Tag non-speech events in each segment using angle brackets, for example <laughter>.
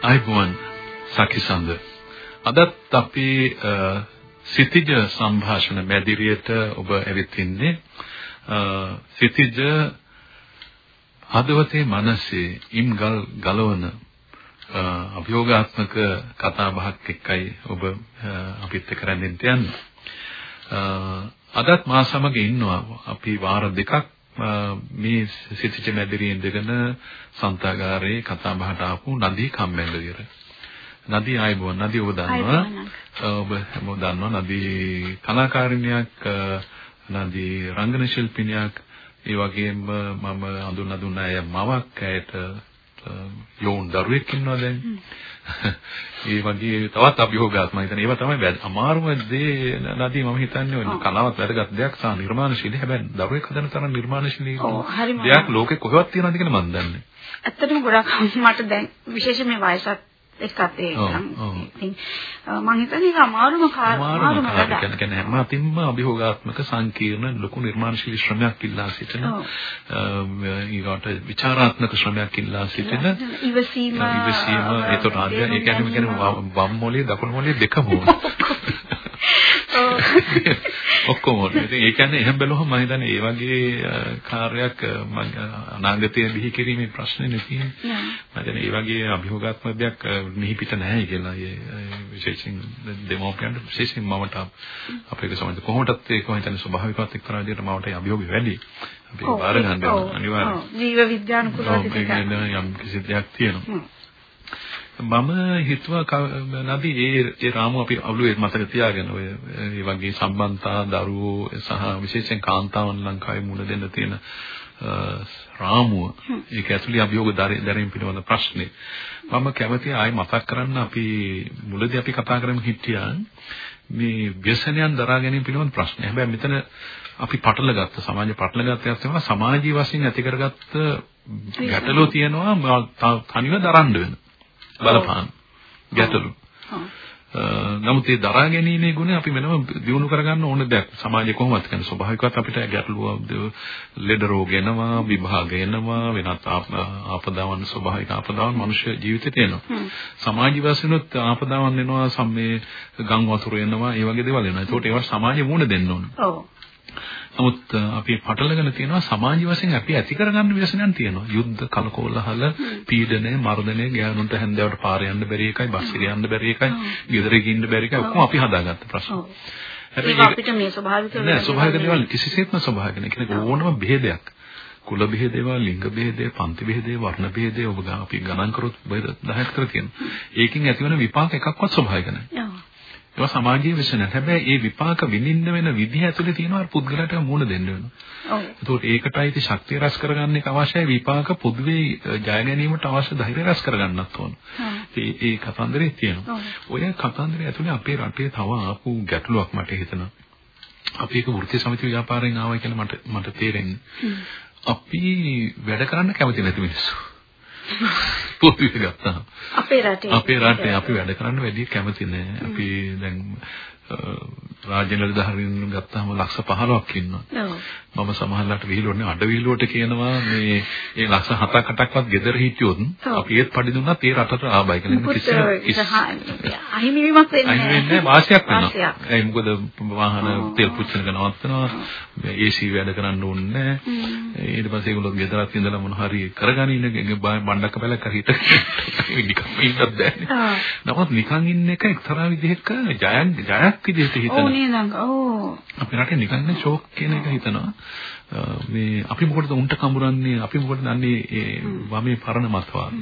අයිබෝන් සකිසන්ද අදත් අපි සිතිජ සංഭാෂණ මැදිරියට ඔබ ඇවිත් ඉන්නේ සිතිජ හදවතේ මනසේ ඉම්ගල් ගලවන අභියෝගාත්මක කතා බහක් එක්කයි ඔබ අපිත් එක්ක රැඳෙන්න යන්නේ. අදත් මා සමග ඉන්නවා අපි වාර දෙකක් මේ සිතිච මැදිරියේ ඉඳගෙන සන්තාගාරේ කතා බහට ආපු නදී කම්මැල්ලවිර. නදී ආයබෝන් නදී ඔබ දන්නවා. ඔබ හැමෝම දන්නවා නදී කලාකාරිනියක් නදී රංගන ශිල්පිනියක් ඒ වගේම මම හඳුන්වා දුන්න අය මවක් ඇයට යෝන් දරුවෙක් ඉන්නවා දැන්. <laughs> ඒ වගේ තවත් අභියෝගات මම හිතන්නේ ඒවා තමයි අමාරුම දේ නදී මම හිතන්නේ. ඔය කලාවත් වැදගත් දෙයක් සා නිර්මාණශීලී. හැබැයි දරුවෙක් හදන තරම් නිර්මාණශීලී දෙයක් ලෝකේ කොහෙවත් තියෙනවද කියලා මම දන්නේ. ඇත්තටම ගොඩක් මට දැන් විශේෂයෙන් මේ වයසත් එක්කත් ඒ ඉතින් මම හිතන්නේ ඒක අමාරුම අමාරුම වැඩක්. කියන්නේ හැම අතින්ම අභියෝගාත්මක සංකීර්ණ ලොකු නිර්මාණශීලී ශ්‍රමයක් ඉල්ලා සිටින ඊගොට විචාරාත්මක ශ්‍රමයක් ඉල්ලා සිටින ඉවසීම ඉවසීම ඒතර ආද්‍ය ඒ කියන්නේ කියන්නේ වම් මොලේ දකුණු මොලේ දෙකම ඕන. ඔක්කොම ඉතින් ඒ කියන්නේ එහෙම බැලුවම මම හිතන්නේ ඒ වගේ කාර්යයක් අනාගතයේ බිහි කිරීමේ ප්‍රශ්නේ නෙතියි. මම හිතන්නේ ඒ වගේ අභියෝගාත්මක දෙයක් මිහි පිට නැහැ කියලා. ඒ විශේෂයෙන් දෙමෝපියන්ට විශේෂයෙන් මමට අපේ සමාජ කොහොමදත් ඒක මම හිතන්නේ ස්වභාවිකවත් එක්තරා විදිහට මමට අභියෝගය වැඩි. අපි බාර ගන්න අනිවාර්යයෙන්. ජීව විද්‍යානුකූලව යම් කිසි දෙයක් තියෙනවා. මම හිතුවා නදී ඒ ඒ රාමුව අපි අවුලේ මතක තියාගෙන ඔය ඒ වගේ සම්බන්තා දරුවෝ සහ විශේෂයෙන් කාන්තාවන් ලංකාවේ මුණ දෙන්න තියෙන රාමුව. ඒක ඇතුළේ අභියෝග දැරීම පිළිබඳ ප්‍රශ්නේ. මම කැමතියි ආයි මතක් කරන්න අපි මුලදී අපි කතා කරමු හිටියා. මේ ව්‍යසනයන් දරා ගැනීම පිළිබඳ ප්‍රශ්නේ. හැබැයි මෙතන අපි පටල ගත්ත සමාජ පටල ගත්ත යනවා සමාජීය වශයෙන් ඇති කරගත්ත ගැටලුව තියෙනවා. තනිව දරන්න වෙන. බලපාන ගැටලු. නමුත් ඒ දරා ගැනීමේ ගුණය අපි වෙනම දිනු කරගන්න ඕන දෙයක්. සමාජයේ කොහොමද කියන්නේ ස්වභාවිකවත් අපිට ගැටලුව ලෙඩ රෝග එනවා, විභාග එනවා, වෙනත් ආපදාවන් ස්වභාවික ආපදාවන් මනුෂ්‍ය ජීවිතේ තියෙනවා. සමාජීය වශයෙන්ත් ආපදාවන් එනවා, සම්මේ ගම් වතුර එනවා, ඒ වගේ දේවල් එනවා. ඒකට ඒවා සමාජෙ මුණ දෙන්න ඕන. ඔව්. නමුත් අපි පටලගෙන තියෙනවා සමාජ වශයෙන් අපි ඇති කරගන්න ව්‍යසනයන් තියෙනවා. යුද්ධ කලකෝලහල, පීඩනය, මර්ධනය, ගෑනුන්ට හැන්දෑවට පාර යන්න බැරි එකයි, බස් එකේ යන්න බැරි එකයි, ගෙදර ඉන්න බැරි එකයි ඔක්කොම අපි හදාගත්ත ප්‍රශ්න. හැබැයි අපිට මේ ස්වභාවික නෑ ස්වභාවික දේවල් කිසිසේත්ම ස්වභාවික නෑ. කියන්නේ ඕනම බෙහෙදයක්. කුල බෙහෙදේවා, ලිංග බෙහෙදේ, පන්ති බෙහෙදේ, වර්ණ බෙහෙදේ ඔබ අපි ගණන් කරොත් බෙහෙද 10ක් කර තියෙනවා. ඒකෙන් ඇතිවන විපාක එකක්වත් ස්වභාවික නෑ. ඒවා සමාජීය විශ්න. හැබැයි ඒ විපාක විඳින්න වෙන විදිහ ඇතුලේ තියෙනවා අර පුද්ගලයාට මූණ දෙන්න වෙනවා. ඔව්. ඒකෝට ඒකටයි ඉති ශක්තිය රැස් කරගන්න එක අවශ්‍යයි විපාක පොදුවේ ජය ගැනීමට අවශ්‍ය ධෛර්යය රැස් කරගන්නත් ඕන. ඒ ඒ කතන්දරේ තියෙනවා. ඔය කතන්දරය ඇතුලේ අපේ රටේ තව ආපු ගැටලුවක් මට හිතෙනවා. අපි ඒක වෘත්ති සමිති ව්‍යාපාරයෙන් ආවයි කියලා මට මට තේරෙන්නේ. අපි වැඩ කරන්න කැමති නැති මිනිස්සු. පොදුවේ ගත්තාම අපේ රටේ අපේ රටේ අපි වැඩ කරන්න වැඩි කැමති නෑ. අපි දැන් රාජ්‍ය නිලධාරීන් ගත්තාම ලක්ෂ 15ක් ඉන්නවා. මම සමහරවිට විහිළුවන්නේ අඩ විහිළුවට කියනවා මේ ඒ ලක්ෂ 7ක් 8ක්වත් ගෙදර හිටියොත් අපි ඒත් පඩි දුන්නත් ඒ රටට ආබයි කියලා කිසි අහිමි වීමක් වෙන්නේ නැහැ. අහිමි වෙන්නේ වාසියක් වෙනවා. ඒ මොකද වාහන තෙල් පුච්චන එක නවත්තනවා. AC වැඩ කරන්න ඕනේ නැහැ. ඊට පස්සේ ඒගොල්ලෝ ගෙදරත් ඉඳලා මොන හරි කරගන්න ඉන්න බණ්ඩක්ක බැලක් හිට නිකන් ඉන්නත් බැහැ. නමුත් නිකන් ඉන්න එක එක්තරා විදිහක ජයක් ජයක් විදිහට හිතනවා. ඕනේ නංග. ඕ. අපේ රටේ නිකන් ෂෝක් කියන එක හිතනවා. මේ අපි මොකටද උන්ට කඹරන්නේ අපි මොකටද දන්නේ ඒ වමේ පරණ මතවාද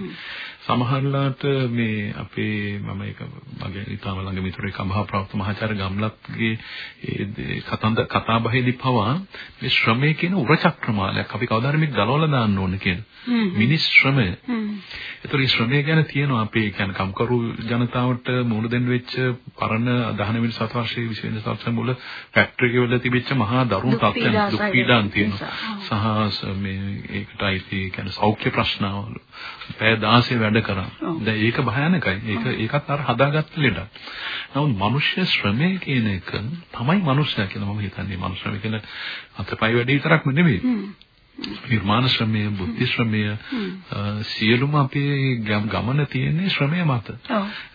සමහරලාට මේ අපේ මම ඒක මගේ ඊටම ළඟ මිතුරෙක් අභාප්‍රාප්ත මහාචාර්ය ගම්ලත්ගේ ඒ කතන්ද කතා බහෙදී පවා මේ ශ්‍රමය කියන උරචක්‍රමාලයක් අපි කවදාද මේක ගලවලා දාන්න ඕන කියන මිනිස් ශ්‍රමය. ඒතර මේ ශ්‍රමය ගැන තියෙනවා අපේ කියන්නේ කම්කරු ජනතාවට මුහුණ දෙන්න වෙච්ච පරණ 19 වෙනි සතවර්ෂයේ 20 වෙනි සතවර්ෂයේ මුල ෆැක්ටරි වල තිබිච්ච මහා දරුණු තත්ත්වයන් දුක් පීඩාන් තියෙනවා. සහ මේ ඒකටයි කියන්නේ සෞඛ්‍ය ප්‍රශ්නවල පැය 16 වැඩ කරා. දැන් ඒක භයානකයි. ඒක ඒකත් අර හදාගත්ත ලෙඩක්. නමුත් මනුෂ්‍ය ශ්‍රමය කියන එක තමයි මනුෂ්‍යයා කියලා මම හිතන්නේ. මනුෂ්‍ය කියන අතපය වැඩ විතරක්ම නෙවෙයි. නිර්මාණ ශ්‍රමය, බුද්ධි ශ්‍රමය සියලුම අපේ ගමන තියෙන්නේ ශ්‍රමය මත.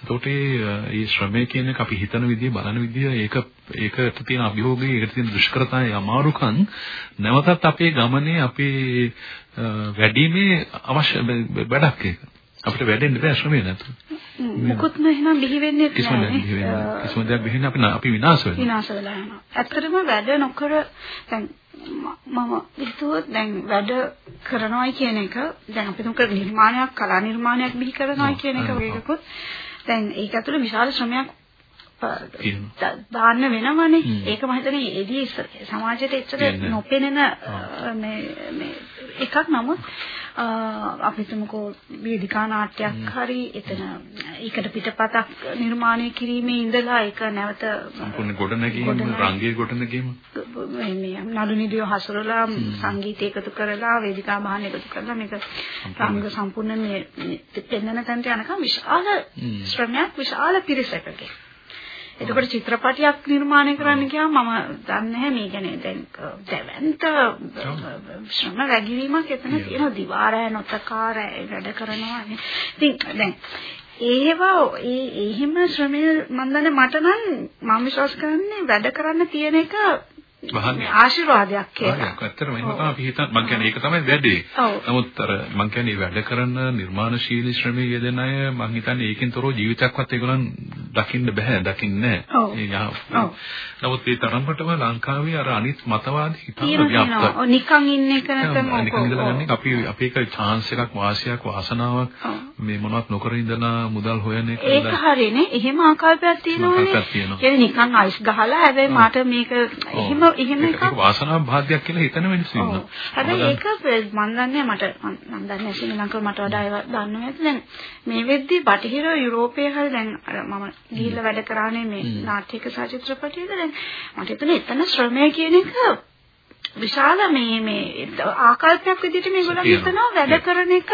එතකොට මේ ශ්‍රමය කියන එක අපි හිතන විදිය, බලන විදිය ඒක ඒකට තියෙන අභියෝගය, ඒකට තියෙන දුෂ්කරතාවය, අමාරුකම් නැවතත් අපේ ගමනේ අපේ වැඩිමේ අවශ්‍ය වැඩක් ඒක. අපිට වැඩෙන්න බෑ ශ්‍රමය නැතුව. මුකුත්ම එහෙනම් බිහි වෙන්නේ නැහැ. කිසිම දෙයක් බිහි වෙන්නේ නැහැ. කිසිම දෙයක් බිහි වෙන්නේ අපි අපි විනාශ වෙනවා. විනාශ වෙලා යනවා. ඇත්තටම වැඩ නොකර දැන් මම හිතුවොත් දැන් වැඩ කරනවායි කියන එක දැන් අපි තුක නිර්මාණයක් කලා නිර්මාණයක් බිහි කරනවායි කියන එක වගේකුත් දැන් ඒක ඇතුළේ විශාල ශ්‍රමයක් දාන්න වෙනවනේ. ඒක මම හිතන්නේ එදී සමාජයට එච්චර නොපෙනෙන මේ මේ එකක් නමුත් අපි තුමුකෝ වේදිකා නාට්‍යයක් හරි එතන ඒකට පිටපතක් නිර්මාණය කිරීමේ ඉඳලා ඒක නැවත සම්පූර්ණ ගොඩනැගීම රංගයේ ගොඩනැගීම. මේ නළු නිලිය හසුරලා සංගීතය එකතු කරලා වේදිකා භාණ්ඩ එකතු කරලා මේක රංග සම්පූර්ණ මේ පෙන්වන තැනට යනකම් විශාල ශ්‍රමයක් විශාල පිරිසකගේ එතකොට චිත්‍රපටයක් නිර්මාණය කරන්න ගියාම මම දන්නේ නැහැ මේ කියන්නේ දැන් දැවැන්ත ශ්‍රම රැගිරීමක් එතන තියෙන දිවාරය නොතකාර වැඩ කරනවා ඉතින් දැන් ඒවා ඒ එහෙම ශ්‍රමය මම දන්නේ මට නම් මම විශ්වාස කරන්නේ වැඩ කරන්න තියෙන එක ආශිර්වාදයක් කියලා. ඇත්තටම එහෙම තමයි අපි හිතන්නේ. මම කියන්නේ ඒක තමයි වැඩේ. නමුත් අර මම කියන්නේ වැඩ කරන නිර්මාණශීලී ශ්‍රමයේ යෙදෙන අය මම හිතන්නේ ඒකෙන් තොරව ජීවිතයක්වත් ඒගොල්ලන් දකින්න බෑ, දකින්නේ නැහැ. නමුත් ඒ තරමටම ලංකාවේ අර අනිත් මතවාද හිතන ව්‍යාප්ත. ඔව් නිකන් ඉන්න එක ඉඳලා ගන්න අපි අපි ඒක chance එකක් වාසියක් වාසනාවක් මේ මොනවත් නොකර ඉඳලා මුදල් හොයන එක. ඒක හරිනේ. එහෙම ආකල්පයක් තියෙනවනේ. ඒ නිකන් අයිස් ගහලා හැබැයි මට මේක එහෙම එහෙම එකක් වාසනාව භාග්‍යයක් කියලා හිතන මිනිස්සු ඉන්නවා. හැබැයි ඒක මම දන්නේ මට මම දන්නේ ශ්‍රී ලංකාව මට වඩා ඒවා දන්නවා ඇති දැන් මේ වෙද්දි බටහිර යුරෝපයේ හරි දැන් මම ගිහිල්ලා වැඩ කරානේ මේ නාට්‍යක සහ චිත්‍රපටයක දැන් මට හිතුනේ එතන ශ්‍රමය කියන එක විශාල මේ මේ ආකල්පයක් විදිහට මේගොල්ලෝ හිතනවා වැඩ කරන එක.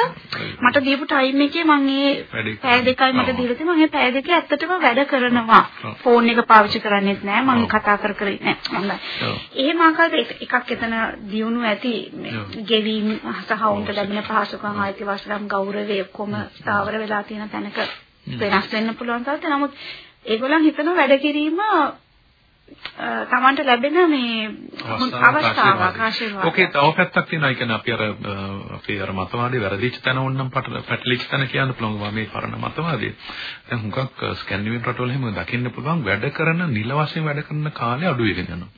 මට දීපු ටයිම් එකේ මම ඒ පැය දෙකයි මට දීලා තියෙනවා මම පැය දෙකේ ඇත්තටම වැඩ කරනවා. ෆෝන් එක පාවිච්චි කරන්නේත් නැහැ මම කතා කර කර ඉන්නේ නැහැ එහෙම ආකල්ප එකක් එතන දියුණු ඇති. ගෙවීම් සහ උන්ට ලැබෙන පහසුකම් ආයිතිවාසිකම් ගෞරවය ඔක්කොම ස්ථාවර වෙලා තියෙන තැනක වෙනස් වෙන්න පුළුවන් තාත්තේ නමුත් ඒගොල්ලන් හිතන වැඩ කිරීම තමන්ට ලැබෙන මේ අවස්ථාවක් ආශිර්වාදයක්. ඕකේ තව පැත්තක් තියෙනවා. ඒ කියන්නේ අපි අර අපේ අර මතවාදී වැරදිච්ච තැන ඕනනම් පැටලිච්ච තැන කියන්න පුළුවන්. මේ පරණ මතවාදී. දැන් හුඟක් ස්කැන්ඩිනේවියන් රටවල එහෙම දකින්න පුළුවන් වැඩ කරන නිල වශයෙන් වැඩ කරන කාලය අඩු වෙගෙන යනවා.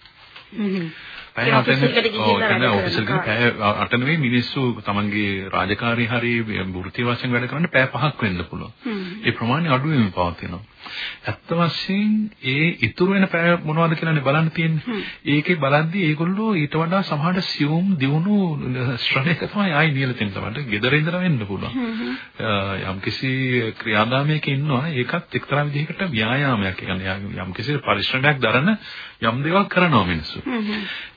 පැය හතෙන් ඔෆිස් එකට පැය අට නෙවෙයි මිනිස්සු තමන්ගේ රාජකාරී හරි වෘත්ති වශයෙන් වැඩ කරන්න පැය පහක් වෙන්න පුළුවන්. ඒ ප්‍රමාණය අඩු වෙමින් පවතිනවා. ඇත්ත වශයෙන් ඒ ඉතුරු වෙන පැය මොනවද කියලානේ බලන්න තියෙන්නේ. ඒකේ බලද්දී ඒගොල්ලෝ ඊට වඩා සමහරට සියුම් දියුණු ශ්‍රණයක තමයි ආයි නියල තියෙන තමයි. gedara ඉඳලා වෙන්න පුළුවන්. යම්කිසි ක්‍රියාදාමයක ඉන්නවා ඒකත් එක්තරා විදිහකට ව්‍යායාමයක්. ඒ කියන්නේ යම්කිසි පරිශ්‍රමයක් දරන යම් දේවල් කරනවා මිනිස්සු.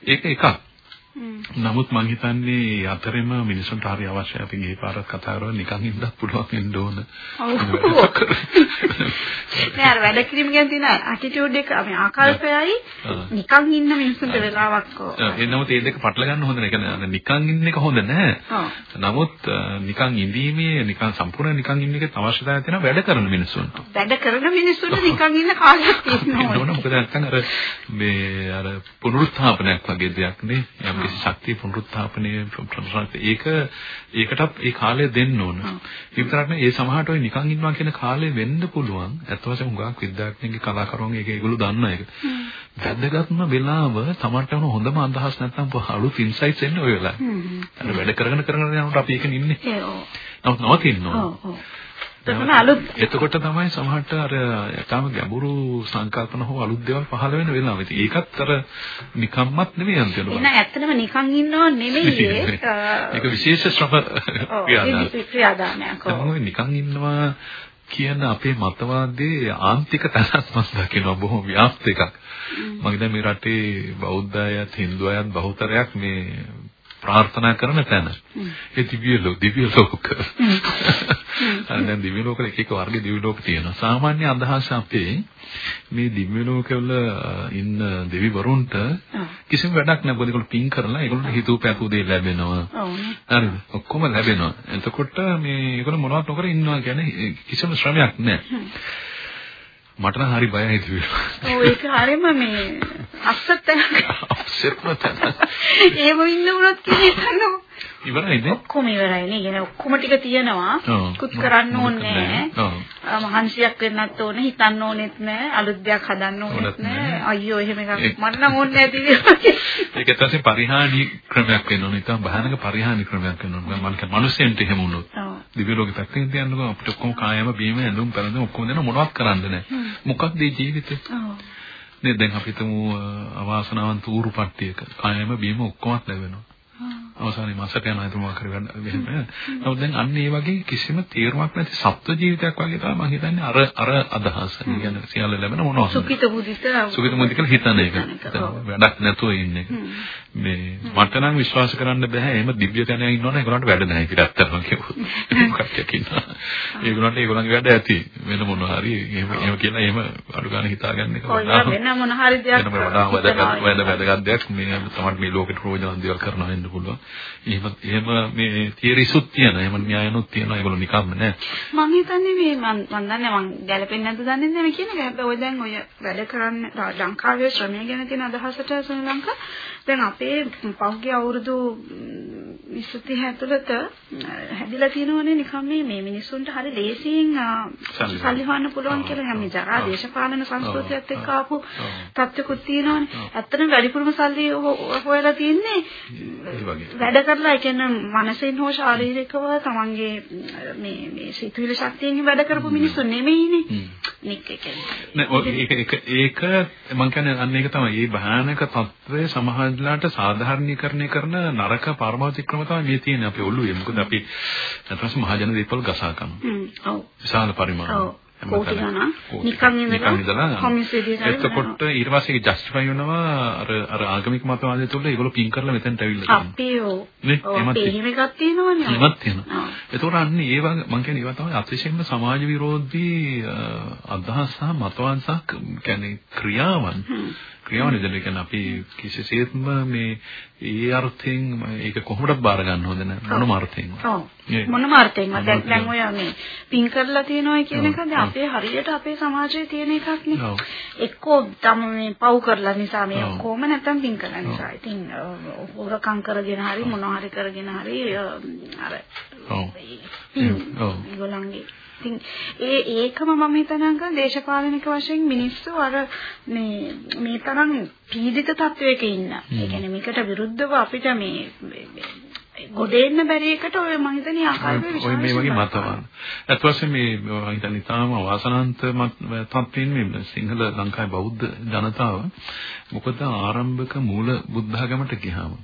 ඒක එකක්. නමුත් මං හිතන්නේ අතරෙම මිනිසුන්ට හරි අවශ්‍යයි අපි ගිහි පාරක් කතා කරලා නිකන් ඉන්නත් පුළුවන් වෙන්න ඕන. <laughs> නෑ අර වැඩ කිරීම ගැන තියෙන ඇටිටියුඩ් එක අපි ආකල්පයයි නිකන් ඉන්න මිනිසුන්ට වෙලාවක් ඒ නමුත් මේ දෙක පටල ගන්න හොඳ නෑ. කියන්නේ නිකන් ඉන්න එක හොඳ නෑ. නමුත් නිකන් ඉඳීමේ නිකන් සම්පූර්ණ නිකන් ඉන්න එකේ අවශ්‍යතාවය තියෙනවා වැඩ කරන මිනිසුන්ට. වැඩ කරන මිනිසුන්ට නිකන් ඉන්න කාලයක් තියෙනවා. <laughs> මොකද නැත්නම් අර මේ අර පුනරුත්ථාපනයක් වගේ දෙයක් නේ. ශක්තිය පුනරුත්ථාපනයේ ඒක ඒකටත් ඒ කාලය දෙන්න ඕන. ඒ විතරක් නෙවෙයි ඒ සමහරට ඔය නිකන් ඉන්නවා කියන කාලය වෙන්න පුළුවන්. අත් වශයෙන් හුඟක් විද්‍යාඥයන්ගේ කලාකරුවන් ඒක ඒගොල්ලෝ දන්නා ඒක. වැදගත්ම වෙලාව තමන්ට වුණ හොඳම අදහස් නැත්නම් අලුත් ඉන්සයිට්ස් එන්නේ ඔය වෙලාවේ. අර වැඩ කරගෙන කරගෙන යනකොට අපි ඒකනේ ඉන්නේ. නමුත් නවතින්න ඕන. එතකොට අලුත් එතකොට තමයි සමහරට අර තාම ගැඹුරු සංකල්පන හෝ අලුත් දේවල් පහළ වෙන වෙලාව. ඉතින් ඒකත් අර නිකම්මත් නෙමෙයි අන්තිමට. එහෙනම් ඇත්තටම නිකන් ඉන්නව නෙමෙයි ඒක විශේෂ ශ්‍රම ක්‍රියාදාමයක්. ඔව්. නිකන් ඉන්නවා කියන අපේ මතවාදයේ ආන්තික තැනක් මම දකිනවා බොහොම ව්‍යාප්ත එකක්. මම හිතන්නේ මේ රටේ බෞද්ධ අයත් හින්දු අයත් බහුතරයක් මේ ප්‍රාර්ථනා කරන තැන. ඒ දිව්‍ය ලෝක දිව්‍ය ලෝක. <laughs> දැන් දිව්‍ය ලෝක එක එක වර්ග දිව්‍ය ලෝක තියෙනවා. සාමාන්‍ය අදහස අපේ මේ දිව්‍ය ලෝකවල ඉන්න දෙවිවරුන්ට කිසිම වැඩක් නැහැ. මොකද ඒගොල්ලෝ පින් කරලා ඒගොල්ලෝ හිතුව පැතුව දේ ලැබෙනවා. හරිද? ඔක්කොම ලැබෙනවා. එතකොට මේ ඒගොල්ලෝ මොනවත් නොකර ඉන්නවා කියන්නේ කිසිම ශ්‍රමයක් නැහැ. මට නම් හරි බයයි තිබුණා. ඔව් ඒක හරියම මේ අස්සත් අස්සත්ම තැන. ඒව ඉන්න උනත් කියන්නේ ඉවරයිද? ඔක්කොම ඉවරයි නේ. يعني ඔක්කොම ටික තියෙනවා. කුත් කරන්න ඕනේ නැහැ. මහන්සියක් වෙන්නත් ඕනේ, හිතන්න ඕනෙත් නැහැ, අලුත් දෙයක් හදන්න ඕනෙත් නැහැ. අයියෝ එහෙම එකක් මට නම් ඕනේ නැති ඒක තමයි පරිහානි ක්‍රමයක් වෙන්න ඕනේ. ඉතින් භයානක පරිහානි ක්‍රමයක් වෙන්න ඕනේ. මම කියන්නේ මිනිස්සුන්ට එහෙම වුණොත්. දිව්‍ය ලෝකෙ පැත්තෙන් තියන්නකෝ අපිට ඔක්කොම කායම බීම ඇඳුම් පැළඳුම් ඔක්කොම දෙන මොනවත් කරන්න නැහැ. මොකක්ද මේ ජීවිතේ? නේද දැන් අපි හිතමු අවාසනාවන්ත ඌරු පට්ටියක කායම බීම ඔක්කොමත් ලැබෙනවා. අවසානයේ මාසට යන මොකක් කරගන්න මෙහෙම. නමුත් දැන් අන්න ඒ වගේ කිසිම තීරමක් නැති සත්ව ජීවිතයක් වගේ තමයි මම හිතන්නේ අර අර අදහස. කියන්නේ සියල්ල ලැබෙන මොනවද? සුඛිත මුදිත. සුඛිත මුදිත කියලා හිතන එක. වැඩක් නැතුව ඉන්නේ. මේ මට නම් විශ්වාස කරන්න බෑ එහෙම දිව්‍ය තැනක ඉන්නවනේ ඒගොල්ලන්ට වැඩ නැහැ කියලා ඇත්තටම කිව්වොත්. මොකක්ද කියනවා. ඒගොල්ලන්ට ඒගොල්ලන්ගේ වැඩ ඇති. වෙන මොනවා හරි එහෙම එහෙම කියලා එහෙම අඩු ගන්න හිතාගන්න එක. ඔය වෙන මොන හරි දෙයක්. වෙන වඩා වැදගත් වැදගත් දෙයක් මේ තමයි මේ ලෝකෙට ප්‍රයෝජන දේවල් කරනවා වෙන්න පුළුවන්. එහෙම එහෙම මේ තියරිසුත් තියෙන එහෙම න්‍යායනුත් තියෙනවා ඒගොල්ලෝ නිකම්ම නෑ මම හිතන්නේ මේ මම මම දන්නේ මම ගැලපෙන්නේ නැද්ද දන්නේ නැහැ මේ කියන එක හැබැයි ඔය දැන් ඔය වැඩ කරන්න ලංකාවේ ශ්‍රමය ගැන තියෙන අදහසට ශ්‍රී ලංකා දැන් අපේ පහුගිය අවුරුදු 20 30 ඇතුළත හැදිලා තියෙනවනේ නිකම් මේ මේ මිනිස්සුන්ට හරි ලේසියෙන් සල්ලි හොයන්න. පුළුවන් කියලා. මේ ජරා දේශපාලන සංස්කෘතියත් එක්ක ආපු තත්ත්වකුත් තියෙනවනේ. ඇත්තටම වැඩිපුරම සල්ලි හොයලා තියෙන්නේ වැඩ කරලා ඒ කියන්නේ මනසෙන් හෝ ශාරීරිකව තමන්ගේ මේ මේ සිතුවිලි ශක්තියෙන් වැඩ කරපු මිනිස්සු නෙමෙයිනේ. නික් ඒක ඒක ඒක මම කියන්නේ අන්න ඒක තමයි. මේ භයානක තත්ත්වය සමාජලාට සාධාරණීකරණය කරන නරක පරමාර්ථ ක්‍රම තමයි මේ තියෙන්නේ අපේ ඔළුවේ. මොකද අපි නැත්නම් මහජන දීපල් ගසා කරනවා. ඔව්. විශාල පරිමාණයක්. කෝටි ගණන් නිකන් ඉඳලා එතකොට ඊට පස්සේ ජස්ටිෆයි වෙනවා අර අර ආගමික මතවාදය තුළ ඒගොල්ලෝ පින් කරලා මෙතෙන්ට ඇවිල්ලා තියෙනවා. අපේ ඔව්. නේ. එහෙමත් තියෙනවා. එතකොට අන්න ඒ වගේ මම කියන්නේ ඒවා තමයි අතිශයින්ම සමාජ විරෝධී අදහස් සහ මතවාද සහ කියන්නේ ක්‍රියාවන්. ක්‍රියාවන් ඉදලා කියන්නේ අපි කිසිසේත්ම මේ ඒ අර්ථයෙන් ඒක කොහොමද බාර ගන්න හොඳ නැහැ මොනම අර්ථයෙන්. ඔව්. මොනම අර්ථයෙන් දැන් දැන් ඔය මේ පින් කරලා තියෙනවා කියන එක දැන් අපේ හරියට අපේ සමාජයේ තියෙන එකක් නේ. එක්කෝ තම මේ පව් කරලා නිසා මේ කොහොම නැත්තම් පින් කරලා නිසා. ඉතින් හොරකම් කරගෙන හරි මොනවා හරි කරගෙන හරි අර ඔව්. ඔව්. ඒගොල්ලන්ගේ ඉතින් ඒ ඒකම මම හිතනවා දේශපාලනික වශයෙන් මිනිස්සු අර මේ මේ තරම් පීඩිත තත්වයක ඉන්න. ඒ කියන්නේ මේකට විරුද්ධව අපිට මේ ගොඩේන්න බැරි එකට ඔය මම හිතන්නේ ආකාරයේ විශ්වාස ඔය මේ වගේ මතවාද. අත් වශයෙන් මේ මම හිතන්නේ තාම වාසනාන්ත තත්ත්වයෙන් මේ සිංහල ලංකාවේ බෞද්ධ ජනතාව මොකද ආරම්භක මූල බුද්ධ ආගමට ගියාම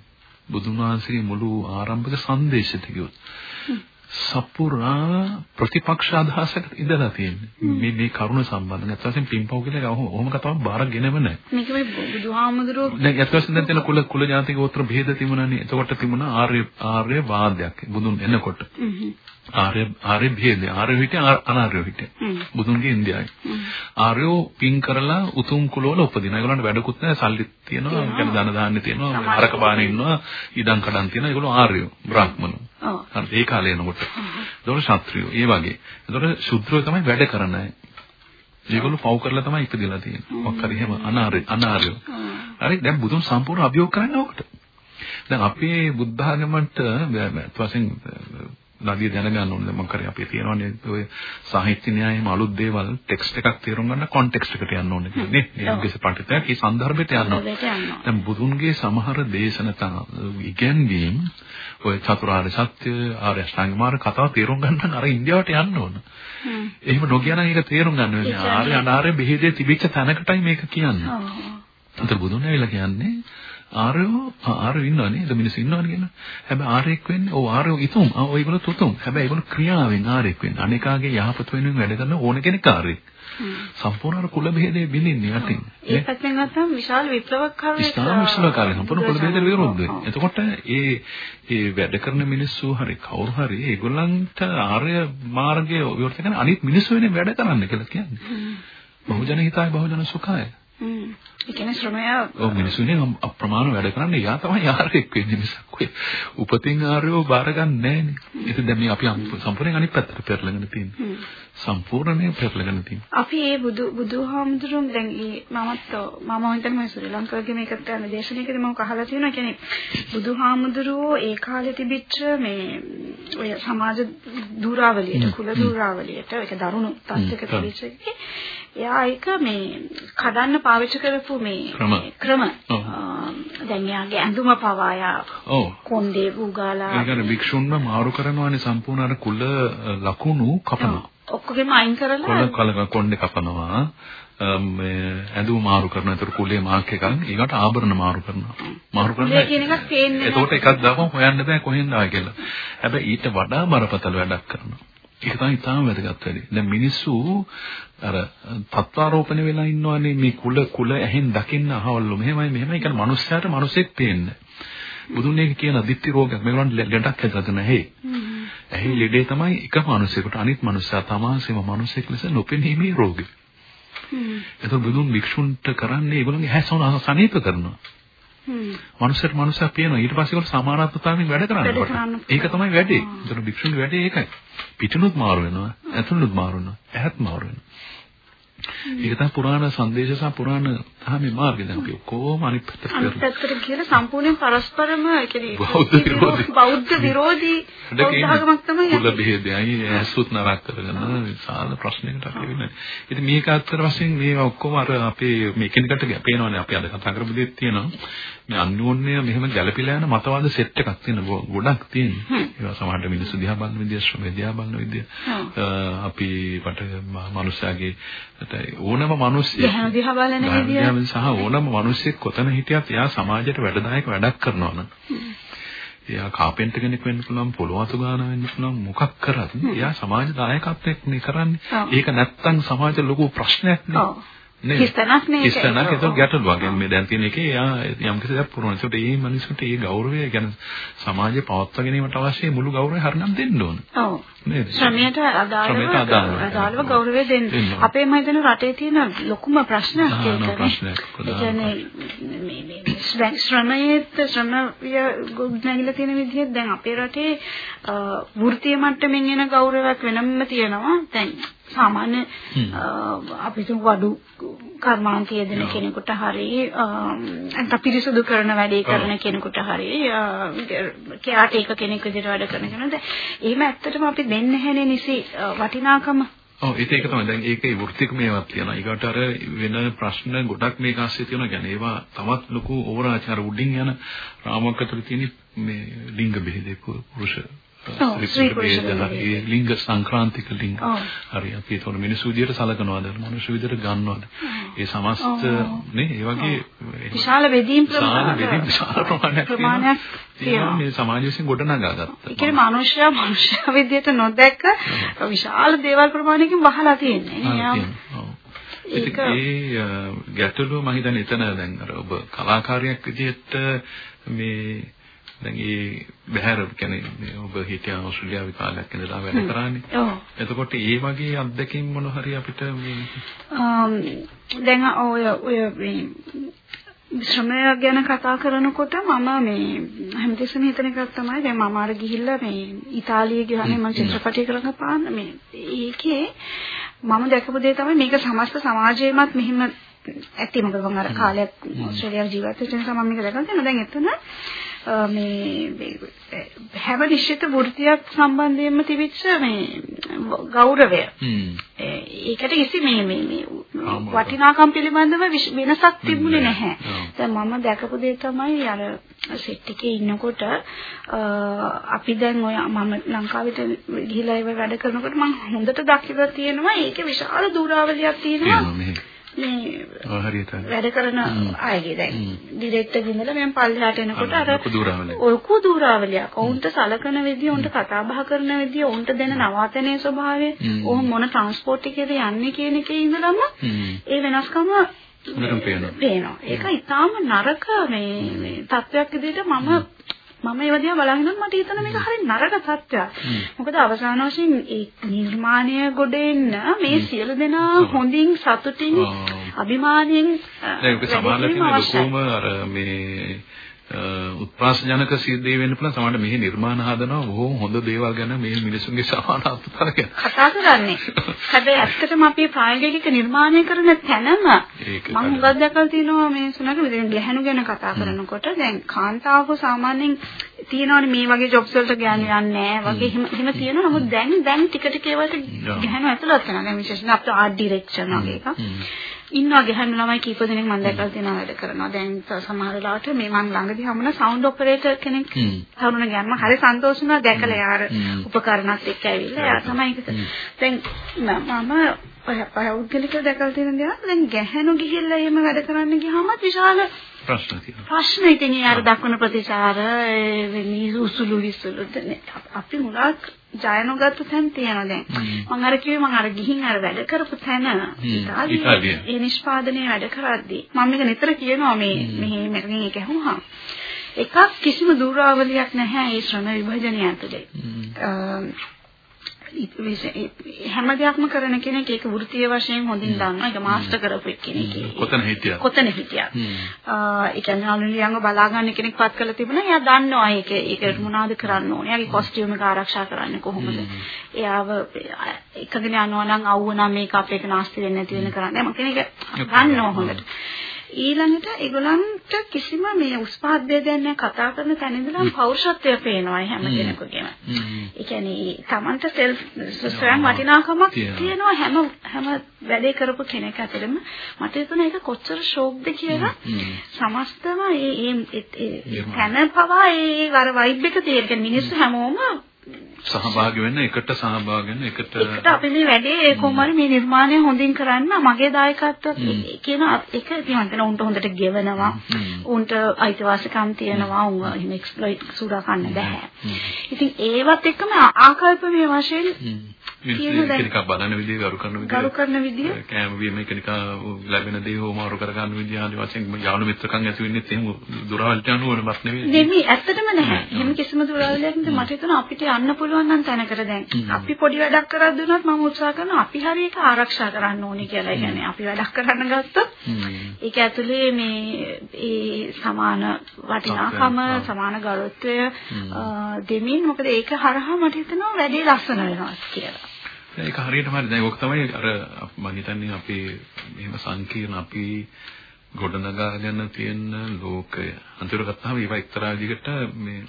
බුදුන් වහන්සේගේ මුළු ආරම්භක සංදේශය තිබුණා. සපුරා ප්‍රතිපක්ෂ අදහසකට ඉඳලා තියෙන්නේ. මේ මේ කරුණ සම්බන්ධ. නැත්නම් පින්පව් කියලා ඔහොම කතාවක් බාරගෙනම නැහැ. මේක මේ බුදුහාමුදුරුවෝ දැන් ඇත්තටම දැන් තියෙන කුල කුල ජාතික ගෝත්‍ර භේද තිබුණානේ. එතකොට තිබුණා ආර්ය ආර්ය වාදයක්. බුදුන් එනකොට. ආර්ය ආර්ය භේද ආර්ය හිට අනාර්ය හිට. බුදුන්ගේ ඉන්දියාවේ. ආර්යෝ පින් කරලා උතුම් කුලවල උපදින. ඒගොල්ලන්ට වැඩකුත් නැහැ. සල්ලිත් තියෙනවා. يعني ධන දාන්නේ තියෙනවා. හරක බාන ඉන්නවා. ඉඩම් කඩම් තියෙනවා. ඒගොල්ලෝ ආර්යෝ බ්‍රාහ්මණෝ. හරි ඒ කාලේ එනකොට. ඒතකොට ශාත්‍රියෝ ඒ වගේ. ඒතකොට ශුද්‍රයෝ තමයි වැඩ කරන අය. ඒගොල්ලෝ පව් කරලා තමයි ඉපදෙලා තියෙන්නේ. මොකක් හරි එහෙම අනාර්ය අනාර්යෝ. හරි දැන් බුදුන් සම්පූර්ණ අභියෝග කරන්නේ ඔකට. දැන් අපේ බුද්ධ ආගමන්ට වශයෙන් නදිය දැනගන්න ඕනේ. මොකක් හරි අපි තියෙනවානේ ඔය සාහිත්‍ය න්‍යායෙම අලුත් දේවල් ටෙක්ස්ට් එකක් තේරුම් ගන්න කොන්ටෙක්ස්ට් එකට යන්න ඕනේ නේ. ඒකේ පඬිතයක් ඒ සන්දර්භයට යන්න ඕනේ. දැන් බුදුන්ගේ සමහර දේශන ඉගැන්වීම් ඔය චතුරාර්ය සත්‍ය ආර්ය අෂ්ටාංග මාර්ග කතාව තේරුම් ගන්න අර ඉන්දියාවට යන්න ඕන. එහෙම නොකිය නම් ඒක තේරුම් ගන්න වෙන්නේ. ආර්ය අනාර්ය බෙහෙදේ තිබිච්ච තැනකටයි මේක කියන්නේ. අතර බුදුන් ඇවිල්ලා කියන්නේ ආර්යෝ ආර්යෝ ඉන්නව නේද මිනිස්සු ඉන්නවනේ කියන. හැබැයි ආර්යෙක් වෙන්නේ ඔව් ආර්යෝ ඉතුම්. ඔයගොල්ලෝ තුතුම්. හැබැයි ඒගොල්ලෝ ක්‍රියාවෙන් ආර්යෙක් වෙන්නේ. අනේකාගේ යහපත වෙනුවෙන් වැඩ කරන ඕන කෙනෙක් ආර්යෙක්. සම්පූර්ණ කුල බෙහෙදේ බින්දින්නේ යටින්. ඒ පැත්තෙන් ගත්තම විශාල විප්ලවකාරී ඉස්ලාම විශ්ලවකාරී සම්පූර්ණ කුල බෙහෙදේ විරුද්ධයි. එතකොට ඒ ඒ වැඩ කරන මිනිස්සු හරි කවුරු හරි ඒගොල්ලන්ට ආර්ය මාර්ගයේ විවෘත කරන අනිත් මිනිස්සු වෙන වැඩ කරන්න කියලා කියන්නේ. බහුජන හිතාය බහුජන සුඛාය. ඒ කියන්නේ ශ්‍රමය ඔව් මිනිසුනේ අප්‍රමාණ වැඩ කරන්නේ යා තමයි ආරෙක් වෙන්නේ මිසක් ඔය උපතින් ආරයෝ බාර ගන්න නැහනේ. ඉතින් දැන් මේ අපි සම්පූර්ණයෙන් අනිත් පැත්තට පෙරලගෙන තියෙන්නේ. සම්පූර්ණයෙන් පෙරලගෙන තියෙන්නේ. අපි ඒ බුදු බුදුහාමුදුරුන් දැන් මේ මමත් මම හිතන්නේ මේ ශ්‍රී ලංකාවේ මේකට යන දේශනාවකදී මම අහලා තියෙනවා කියන්නේ බුදුහාමුදුරුවෝ ඒ කාලේ තිබිච්ච මේ ඔය සමාජ දුරාවලියට කුල දුරාවලියට ඒක දරුණු තත්ත්වයක තිබිච්ච එයා ඒක මේ කඩන්න පාවිච්චි කරපු මේ ක්‍රම දැන් එයාගේ ඇඳුම පවා යා කොණ්ඩේ උගාලා ඒ කියන්නේ භික්ෂුන්ව මාරු කරනවානේ සම්පූර්ණ අර කුල ලකුණු කපනවා ඔක්කොගෙම අයින් කරලා කොළ කොණ්ඩේ කපනවා මේ ඇඳුම මාරු කරනවා. ඒතර කුලේ මාක් එකක් ඊකට ආභරණ මාරු කරනවා. මාරු කරනවා. කියන එකක් පේන්නේ. එතකොට එකක් දාපම හොයන්න බෑ කොහෙන්ද ආවේ කියලා. හැබැයි ඊට වඩා බරපතල වැඩක් කරනවා. ඒක තමයි ඉතාම වැදගත් වැඩේ. දැන් මිනිස්සු අර තත්වාරෝපණය වෙලා ඉන්නවනේ මේ කුල කුල ඇහෙන් දකින්න අහවලු මෙහෙමයි මෙහෙමයි කියන මිනිස්සයාට මිනිසෙක් පේන්නේ. බුදුන් මේක කියන දිත්‍ති රෝගයක් මේගොල්ලන් ලෙඩක් හැදලා දෙන හේ. ඇහි ලෙඩේ තමයි එක මිනිසෙකුට අනිත් මිනිසයා තමාසෙම මිනිසෙක් ලෙස නොපෙනීමේ රෝගය. එතකොට බුදුන් වික්ෂුන්ට කරන්නේ ඒගොල්ලන්ගේ හැසවන සනීප කරනවා. මනුස්සයට මනුස්සයා පේනවා ඊට පස්සේ ඒගොල්ලෝ සමානාත්මතාවයෙන් වැඩ කරන්න ඒක තමයි වැඩේ. ඒතර භික්ෂුන්ගේ වැඩේ ඒකයි. පිටුනුත් මාරු වෙනවා, ඇතුළුත් මාරු වෙනවා, ඇහත් මාරු වෙනවා. ඒක තමයි පුරාණ සංදේශ සහ පුරාණ තමයි මාර්ගය. දැන් අපි කොහොම අනිත් පැත්තට කරලා අනිත් පැත්තට කියලා සම්පූර්ණයෙන් පරස්පරම කියන්නේ බෞද්ධ විරෝධී බෞද්ධ විරෝධී බෞද්ධාගමක් තමයි කුල බෙහෙදයි ඇසුත් නරක කරගෙන විශාල ප්‍රශ්නයකට අපි වෙන්නේ. ඉතින් මේක අත්තර වශයෙන් මේවා ඔක්කොම අර අපේ මේ කෙනෙකුට පේනවනේ. අපි අද කතා කරපු දෙයක් තියෙනවා. මේ අන්‍යෝන්‍ය මෙහෙම ගැළපීලා යන මතවාද සෙට් එකක් තියෙන ගොඩක් තියෙන. ඒවා සමහරට මිනිස්සු දිහා බලන විදිය, ශ්‍රම දිහා බලන විදිය. අපි වට මනුස්සයාගේ ඕනම මිනිස්සෙක් දිහා දිහා බලන විදිය. සහ ඕනම මිනිස්සෙක් කොතන හිටියත් එයා සමාජයට වැඩදායක වැඩක් කරනවා නම් එයා කාපෙන්ටර් කෙනෙක් වෙන්න පුළුවන් පොළොවතු ගාන වෙන්න පුළුවන් මොකක් කරත් එයා සමාජ දායකත්වයක් නේ කරන්නේ. ඒක නැත්තම් සමාජ ලොකු ප්‍රශ්නයක් නේ හිස්තනක් නේ ඒක. හිස්තනක් ඒක ගැටලුවක්. මේ දැන් තියෙන එකේ යා යම් කිසි දෙයක් පුරවන. ඒකට මේ මිනිස්සුන්ට මේ ගෞරවය ගැන සමාජයේ පවත්වා ගැනීමට අවශ්‍ය මුළු ගෞරවය හරිනම් දෙන්න ඕන. ඔව්. නේද? ශ්‍රමයට අදාළව අදාළව ගෞරවය දෙන්න. අපේ මම හිතන රටේ තියෙන ලොකුම ප්‍රශ්නයක් ඒක. ප්‍රශ්නයක්. ඒ කියන්නේ මේ මේ ශ්‍රමයේත් ශ්‍රමය ගොඩනැගිලා තියෙන විදිහට දැන් අපේ රටේ වෘත්තීය මට්ටමින් එන ගෞරවයක් වෙනම තියෙනවා. දැන් සාමාන්‍ය අපි තුන් වඩු කර්මාන්තය දෙන කෙනෙකුට හරි අන්ත පිරිසුදු කරන වැඩේ කරන කෙනෙකුට හරි කයාට ඒක කෙනෙක් විදිහට වැඩ කරන කෙනාද එහෙම ඇත්තටම අපි දෙන්න හැනේ නිසි වටිනාකම. ඔව් ඒක ඒක තමයි. දැන් ඒකේ වෘත්තිකමේවත් තියෙනවා. ඊගොට අර වෙන ප්‍රශ්න ගොඩක් මේක ASCII තියෙනවා. කියන්නේ ඒවා තවත් ලොකු ඕවරාචාර උඩින් යන රාමකතුල තියෙන මේ ලිංග බෙහෙදේ පුරුෂ ලිංග සංක්‍රාන්තික ලිංග. හරි අපි ඒතකොට මිනිස්සු විදියට සලකනවාද? මනුෂ්‍ය විදියට ගන්නවද? ඒ සමස්ත නේ ඒ වගේ විශාල බෙදීම් ප්‍රමාණයක් විශාල ප්‍රමාණයක් තියෙනවා. මේ සමාජ විසින් ගොඩනගාගත්තා ඒ කියන්නේ මනුෂ්‍යයා මනුෂ්‍ය විදියට නොදැක්ක විශාල දේවල් ප්‍රමාණයකින් වහලා තියෙන්නේ ඒක ඒ ගැටලුව මම හිතන්නේ එතන දැන් අර ඔබ කලාකාරයෙක් විදිහට මේ දැන් ඒ බහැර කියන්නේ ඔබ හිටියා ඕස්ට්‍රේලියාවේ කාලයක් ඉඳලා වැඩ කරානේ. ඔව්. එතකොට ඒ වගේ අත්දැකීම් මොන හරි අපිට මේ දැන් ඔය ඔය ශ්‍රමය ගැන කතා කරනකොට මම මේ හැමතිස්සෙම හිතන එකක් තමයි දැන් මම අර ගිහිල්ලා මේ ඉතාලියේ ගියානේ මම චිත්‍රපටය කරලා පාන මේ ඒකේ මම දැකපු දේ තමයි මේක සමස්ත සමාජයේමත් මෙහෙම ඇති මොකද මම අර කාලයක් ඕස්ට්‍රේලියාවේ ජීවත් වෙච්ච නිසා මම මේක දැකලා තියෙනවා. දැන් එතන මේ හැම නිශ්චිත වෘත්තියක් සම්බන්ධයෙන්ම තිබිච්ච මේ ගෞරවය. ඒකට කිසි මේ මේ වටිනාකම් පිළිබඳව වෙනසක් තිබුණේ නැහැ. දැන් මම දැකපු දේ තමයි අර සෙට් එකේ ඉන්නකොට අපි දැන් ඔය මම ලංකාවට ගිහිලා ඒව වැඩ කරනකොට මම හොඳට දකිලා තියෙනවා ඒකේ විශාල දුරාවලියක් තියෙනවා. මේ හරියට වැඩ කරන අයගේ දැන් ඩිරෙක්ටර් ගින්දලා මම පල්ලෙහාට එනකොට අර ඔය දුරාවලියක්. ඔවුන්ට සලකන විදිය, ඔවුන්ට කතා බහ කරන විදිය, ඔවුන්ට දෙන නවාතනයේ ස්වභාවය, ඔවුන් මොන ට්‍රාන්ස්පෝර්ට් එකේද යන්නේ කියන එකේ ඉඳලම ඒ වෙනස්කම පේනවා. ඒක ඊටාම නරක මේ තත්වයක් විදිහට මම මම ඒව දිහා බලන් ඉන්නත් මට හිතෙන මේක හරිය නරක තත්ත්වයක්. මොකද අවසාන වශයෙන් ඒ නිර්මාණය ගොඩ එන්න මේ සියලු දෙනා හොඳින් සතුටින් අභිමානයෙන් දැන් ඒක සමානලා තියෙන ලොකුම අර මේ උත්ප්‍රාසජනක සිද්ධිය වෙන්න පුළුවන්. සමහරවිට මෙහි නිර්මාණ හදනවා. බොහොම හොඳ දේවල් ගැන මේ මිනිසුන්ගේ සමානාත්මතාවය ගැන. කතා කරන්නේ. හැබැයි ඇත්තටම අපි ප්‍රායෝගික නිර්මාණය කරන තැනම මම හුඟක් දැකලා තියෙනවා මේ සුනක ගැහණු ගැන කතා කරනකොට. දැන් කාන්තාවක සාමාන්‍යයෙන් තියෙනවනේ මේ වගේ ජොබ්ස් වලට ගෑනු යන්නේ නැහැ. වගේ එහෙම එහෙම තියෙනවා. නමුත් දැන් දැන් ටික ටික ඒවට ගැහණු ඇතුළත් වෙනවා. දැන් විශේෂයෙන් අපේ ආර්ට් ඩිරෙක්ෂන් වගේ එකක්. ඉන්නවා ගැහණු ළමයි කීප දෙනෙක් මම දැකලා තියෙනවා වැඩ කරනවා. දැන් සමහර වෙලාවට මේ මම ළඟදී හමුන සවුන්ඩ් ඔපරේටර් කෙනෙක් තරුණ ගැම්ම හරි සන්තෝෂ වුණා දැකලා යාර උපකරණත් එක්ක ඇවිල්ලා. එයා තමයි ඒක. දැන් මම පෞද්ගලිකව දැකලා තියෙන දේ දැන් ගැහණු ගිහිල්ලා එහෙම වැඩ කරන්න ගියාම විශාල ප්‍රශ්න තියෙනවා. ප්‍රශ්න ඉතින් යාර දක්වන ප්‍රතිචාර මේ උසුළු විසුළු අපි මුලක් ජයනුගත්තු තැන් තියෙනවා දැන්. මම අර කිව්වේ මම අර ගිහින් අර වැඩ කරපු තැන. ඉතාලියේ. ඒ නිෂ්පාදනයේ වැඩ කරද්දී. මම මේක නිතර කියනවා මේ මෙහි මෙතනින් ඒක ඇහුවා. එකක් කිසිම දුරාවලියක් නැහැ ඒ ශ්‍රම විභජනය ඇතුලේ. හැම දෙයක්ම කරන කෙනෙක් ඒක වෘත්තීය වශයෙන් හොඳින් දන්නවා. ඒක මාස්ටර් කරපු කෙනෙක්. කොතන හිටියත්. කොතන හිටියත්. ඒ කියන්නේ අනුලියංග බලා ගන්න කෙනෙක් පත් කරලා තිබුණා. එයා දන්නවා ඒක ඒක මොනවද කරන්න ඕනේ. එයාගේ කොස්ටියුම් එක ආරක්ෂා කරන්නේ කොහොමද? එයාව එකගෙන යනවා නම් අවුව නම් මේක අපේක නාස්ති වෙන්නේ නැති වෙන කරන්නේ. මම කෙනෙක් ගන්නවා හොඳට. ඊළඟට ඒගොල්ලන්ට කිසිම මේ උස්පාත් ભેදයක් නැහැ. කතා කරන තැන ඉඳලා පෞරුෂත්වය පේනවා හැම කෙනෙකුගේම. ඒ කියන්නේ Tamanta self ස්වයං වටිනාකමක් තියෙනවා. හැම හැම වැඩේ කරපු කෙනෙක් අතරම මට හිතුණා ඒක කොච්චර ෂෝක්ද කියලා. සමස්තම ඒ ඒ තැන පවා ඒ අර වයිබ් එක තියෙන මිනිස්සු හැමෝම සහභාගී වෙන්න එකට සහභාගී වෙන්න එකට එකට අපි මේ වැඩේ කොහොමද මේ නිර්මාණය හොඳින් කරන්න මගේ දායකත්වය කියන එක තියන්තන උන්ට හොඳට ගෙවනවා. උන්ට අයිතිවාසිකම් තියෙනවා. උන් එහෙම එක්ස්ප්ලොයිට් සුරා ගන්න බෑ. ඉතින් ඒවත් එක්කම ආකල්පමය වශයෙන් කෙනෙක් බලන විදිය ගරු කරන විදිය. ගරු කරන විදිය. කෑම බීම කෙනෙක් ලැබෙන දේ හොමාරු කර ගන්න විදිය ආදි වශයෙන් යාළු මිත්‍රකම් ඇති වෙන්නේ එහෙම දුරවලට යනවලමත් නෙවෙයි. නෙමෙයි ඇත්තටම නැහැ. එහෙම කිසිම දුරවලයක් නෙමෙයි මට හිතෙනවා අපිට යන්න පුළුවන් නම් තැනකට දැන්. අපි පොඩි වැඩක් කරලා දුන්නොත් මම උත්සාහ කරනවා අපි හරි ඒක ආරක්ෂා කරන්න ඕනේ කියලා. කියන්නේ අපි වැඩක් කරන්න ගත්තොත් ඒක ඇතුලේ මේ ඒ සමාන වටිනාකම සමාන ගරුත්වය දෙමින්. මොකද ඒක හරහා මට හිතෙනවා වැඩේ ලස්සන වෙනවා කියලා. ඒක හරියටම හරි. දැන් ඔක තමයි අර මම හිතන්නේ අපේ මෙහෙම සංකීර්ණ අපි ගොඩනගාගෙන තියෙන ලෝකය. අන්තිමට ගත්තාම ඒවා එක්තරා විදිහකට මේ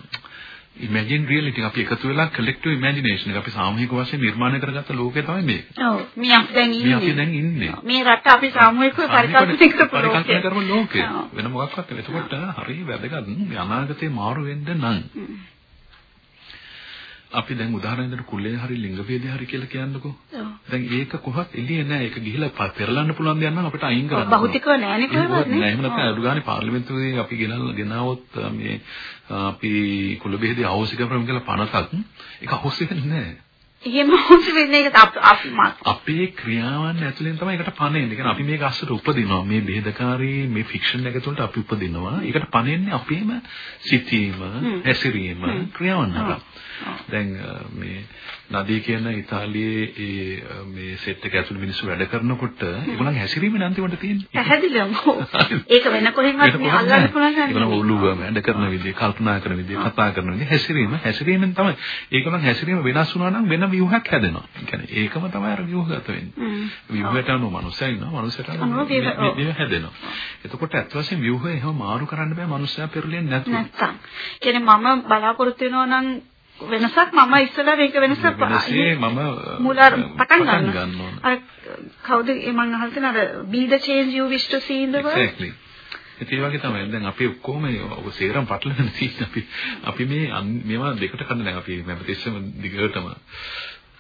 imagine reality අපි එකතු වෙලා collective imagination එක අපි සාමූහික වශයෙන් නිර්මාණය කරගත්ත ලෝකය තමයි මේක. ඔව්. මේ අපි දැන් ඉන්නේ. මේ අපි දැන් ඉන්නේ. මේ රට අපි සාමූහිකව පරිකල්පනය කරපු ලෝකය. පරිකල්පනය කරපු ලෝකය. වෙන මොකක්වත් නෙවෙයි. එතකොට හරිය වැදගත් අනාගතේ මාරු වෙන්න නම් අපි දැන් උදාහරණයක් කුලේ හරි ලිංග ભેදය හරි කියලා කියන්නකෝ. දැන් ඒක කොහොත් එළියේ නෑ. ඒක ගිහිලා පෙරලන්න පුළුවන් දෙයක් නම් අපිට අයින් කරන්න. භෞතිකව නෑනේ කොහොමද නේ? එහෙම නැත්නම් අඩු ගානේ පාර්ලිමේන්තුවේ අපි ගෙනල්ලා ගෙනාවොත් මේ අපි කුල බෙහෙදේ අවශ්‍ය කරපම් කියලා පනතක් ඒක අවශ්‍ය නෑ. එහෙම අවශ්‍ය වෙන්නේ ඒක අපේ ක්‍රියාවන් ඇතුලෙන් තමයි ඒකට පණෙන්නේ. කියන්නේ අපි මේක අස්සට උපදිනවා. මේ බෙහෙදකාරී මේ ෆික්ෂන් එක තුළට අපි උපදිනවා. ඒකට පණෙන්නේ අපේම සිතීම, හැසිරීම, ක්‍රියාවන් හරහා. දැන් මේ නදී කියන ඉතාලියේ ඒ මේ සෙට් එක ඇතුළේ මිනිස්සු වැඩ කරනකොට ඒගොල්ලන්ගේ හැසිරීමනේ අන්තිමට තියෙන්නේ. පැහැදිලිවම. <laughs> ඒක වෙන කොහෙන්වත් අල්ලන්න පුළුවන් නෑ. ඒගොල්ලන් ඔළුව වැඩ කරන විදිය, කල්පනා කරන විදිය, කතා කරන විදිය හැසිරීම හැසිරීමෙන් තමයි. ඒගොල්ලන් හැසිරීම වෙනස් වුණා නම් වෙන ව්‍යුහයක් හැදෙනවා. ඒ කියන්නේ ඒකම තමයි අර ව්‍යුහගත වෙන්නේ. ව්‍යුහයට අනුව මනුස්සයා ඉන්නවා මනුස්සයට අනුව ව්‍යුහ හැදෙනවා. එතකොට ඇත්ත වශයෙන්ම ව්‍යුහය එහෙම මාරු කරන්න බෑ මනුස්සයා පෙරලෙන්නේ නැතුව. නැත්තම්. කියන්නේ මම බලාපොරොත්තු වෙනවා නම් වෙනසක් මම ඉස්සලා මේක වෙනස වෙනසේ මම මුල පටන් ගන්නවා. කවුද මම අහලා තියෙන අර be the change you wish to see in the world. Exactly. ඒ වගේ තමයි. දැන් අපි ඔක්කොම ඔබ සේරම පටලගෙන තියෙන අපි අපි මේ මේවා දෙකට කන්න දැන් අපි හැමතිස්සෙම දිගටම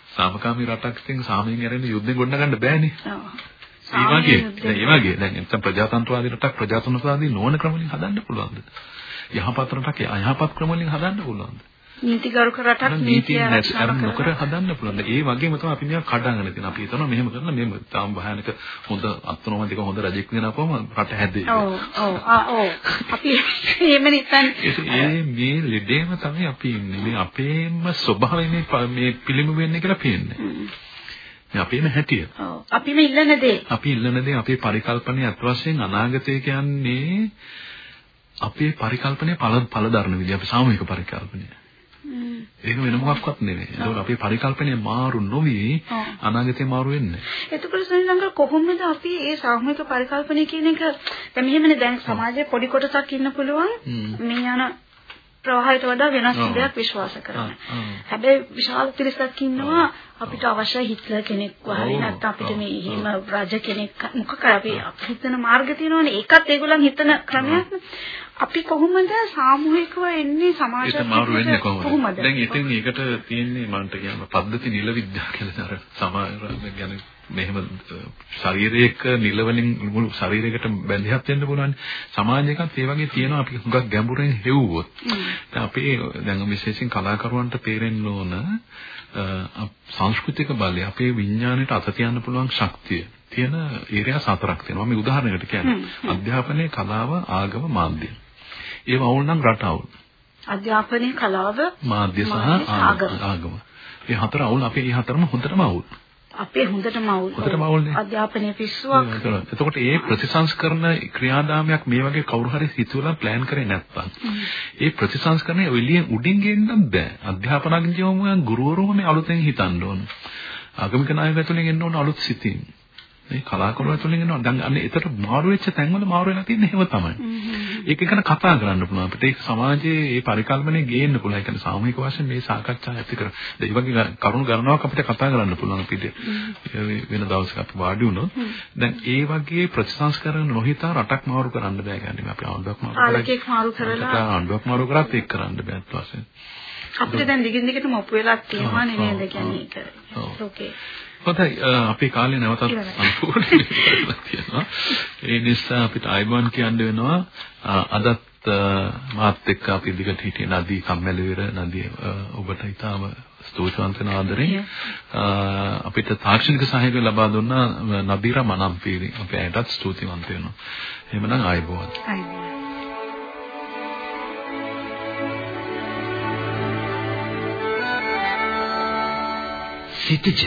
සාමකාමී රටක් ඉතින් සාමයෙන් යරෙන්න යුද්ධෙන් ගොඩනගන්න බෑනේ. ඒ වගේ දැන් ඒ වගේ දැන් නැත්නම් ප්‍රජාතන්ත්‍රවාදී රටක් ප්‍රජාතන්ත්‍රවාදී නොවන ක්‍රම වලින් හදන්න පුළුවන්ද? යහපත් රටක් අයහපත් ක්‍රම වලින් හදන්න පුළුවන්ද? නීතිගරුක රටක් නීතිය ආරක්ෂා නොකර හදන්න පුළුවන්. ඒ වගේම තමයි අපි මේවා කඩාගෙන තියෙන. අපි හිතනවා මෙහෙම කරලා මෙහෙම තාම භයානක හොඳ අත්නොමතික හොඳ රජෙක් වෙනකොම රට හැදේ. ඔව් ඔව් ඔව්. අපි එහෙම නිකන් ඒ මේ ලෙඩේම තමයි අපි ඉන්නේ. මේ අපේම ස්වභාවය මේ මේ පිළිමු වෙන්නේ කියලා පේන්නේ. මේ අපේම හැටිය. ඔව්. අපිම ඉල්ලන දේ. අපි ඉල්ලන දේ අපේ පරිකල්පනයේ අත් වශයෙන් අනාගතය කියන්නේ අපේ පරිකල්පනයේ පළ පළ දරන විදිහ අපේ සාමූහික පරිකල්පනය. ඒක වෙන මොකක්වත් නෙවෙයි. ඒක අපේ පරිකල්පනය මාරු නොවි අනාගතේ මාරු වෙන්නේ. එතකොට සනිලංග කොහොමද අපි මේ සාමූහික පරිකල්පනය කියන එක? දැන් මෙහෙමනේ දැන් සමාජයේ පොඩි කොටසක් ඉන්න පුළුවන්. මේ යන ප්‍රවාහයට වඩා වෙනස් දෙයක් විශ්වාස කරන. හැබැයි විශාල පිරිසක් ඉන්නවා අපිට අවශ්‍ය හිට්ලර් කෙනෙක් වහරි නැත්නම් අපිට මේ හිම රජ කෙනෙක් මොකක් අපි හිතන මාර්ග තියෙනවනේ. ඒකත් ඒගොල්ලන් හිතන ක්‍රමයක්. අපි කොහොමද සාමූහිකව එන්නේ සමාජයට මාරු වෙන්නේ කොහොමද? දැන් ඉතින් ඒකට තියෙන්නේ මන්ට කියන පද්ධති නිල විද්‍යාව කියලා අර සමාජ ගැන මෙහෙම ශරීරයක නිලවලින් මුළු ශරීරයකට බැඳිහත් වෙන්න පුළුවන් සමාජයකත් ඒ වගේ තියෙනවා අපි හුඟක් ගැඹුරෙන් හෙව්වොත් දැන් අපේ දැන් විශේෂයෙන් කලාකරුවන්ට තේරෙන්න ඕන සංස්කෘතික බලය අපේ විඥාණයට අත තියන්න පුළුවන් ශක්තිය තියෙන ඒරියා සතරක් තියෙනවා. මේ උදාහරණයකට කියන්නේ අධ්‍යාපනයේ කලාව ආගම මාධ්‍ය. ඒව අවුල් නම් රට අවුල්. අධ්‍යාපනයේ කලාව මාධ්‍ය සහ ආගම. මේ හතර අවුල් අපේ මේ හතරම හොඳටම අවුල්. අපේ හොඳටම අවුල්. අධ්‍යාපනයේ පිස්සුවක්. එතකොට ඒ ප්‍රතිසංස්කරණ ක්‍රියාදාමයක් මේ වගේ කවුරු හරි හිතුවලා ප්ලෑන් කරේ නැත්නම් ඒ ප්‍රතිසංස්කරණය එළියෙන් උඩින් ගෙන්නත් බෑ. අධ්‍යාපනඥයෝම ගුරුවරුම මේ අලුතෙන් හිතන්න ඕන. ආගමික නායකයතුලින් එන්න ඕන අලුත් සිතින්. මේ කලාකරුවා තුළින් එනවා. දැන් අන්නේ එතට මාරු වෙච්ච තැන්වල මාරු වෙලා තියෙන්නේ එහෙම තමයි. ඒක ගැන කතා කරන්න පුළුවන්. අපිට ඒක සමාජයේ මේ පරිකල්පනය ගේන්න පුළුවන්. ඒ කියන්නේ සාමූහික වශයෙන් මේ සාකච්ඡා ඇති කර. ඒ වගේ කරුණු ගණනාවක් අපිට කතා කරන්න පුළුවන් අපිට. වෙන දවසක අපි වාඩි වුණොත් දැන් ඒ වගේ ප්‍රතිසංස්කරණ නොහිතා රටක් මාරු කරන්න බෑ කියන්නේ අපි ආණ්ඩුවක් මාරු කරලා ආලකයක් මාරු කරලා ආණ්ඩුවක් මාරු කරත් ඒක කරන්න බෑ අත්වශයෙන්. අපිට දැන් දිගින් දිගටම ඔප්පු වෙලා තියෙනවා නේද කියන්නේ ඒක. ඕකේ. හොඳයි අපේ කාලේ නැවතත් සම්පූර්ණ තියෙනවා. ඒ නිසා අපිට ආයිබෝන් කියන්න වෙනවා අදත් මාත් එක්ක අපි දිගට හිටිය නදී කම්මැලිවිර නදී ඔබට ඊටාම ස්තුතිවන්ත වෙන ආදරෙන් අපිට තාක්ෂණික සහයෝගය ලබා දුන්න නබීරා මනම්පීරි අපි ඇයටත් ස්තුතිවන්ත වෙනවා. එහෙමනම් ආයිබෝන්. ආයිබෝන්. සිතජ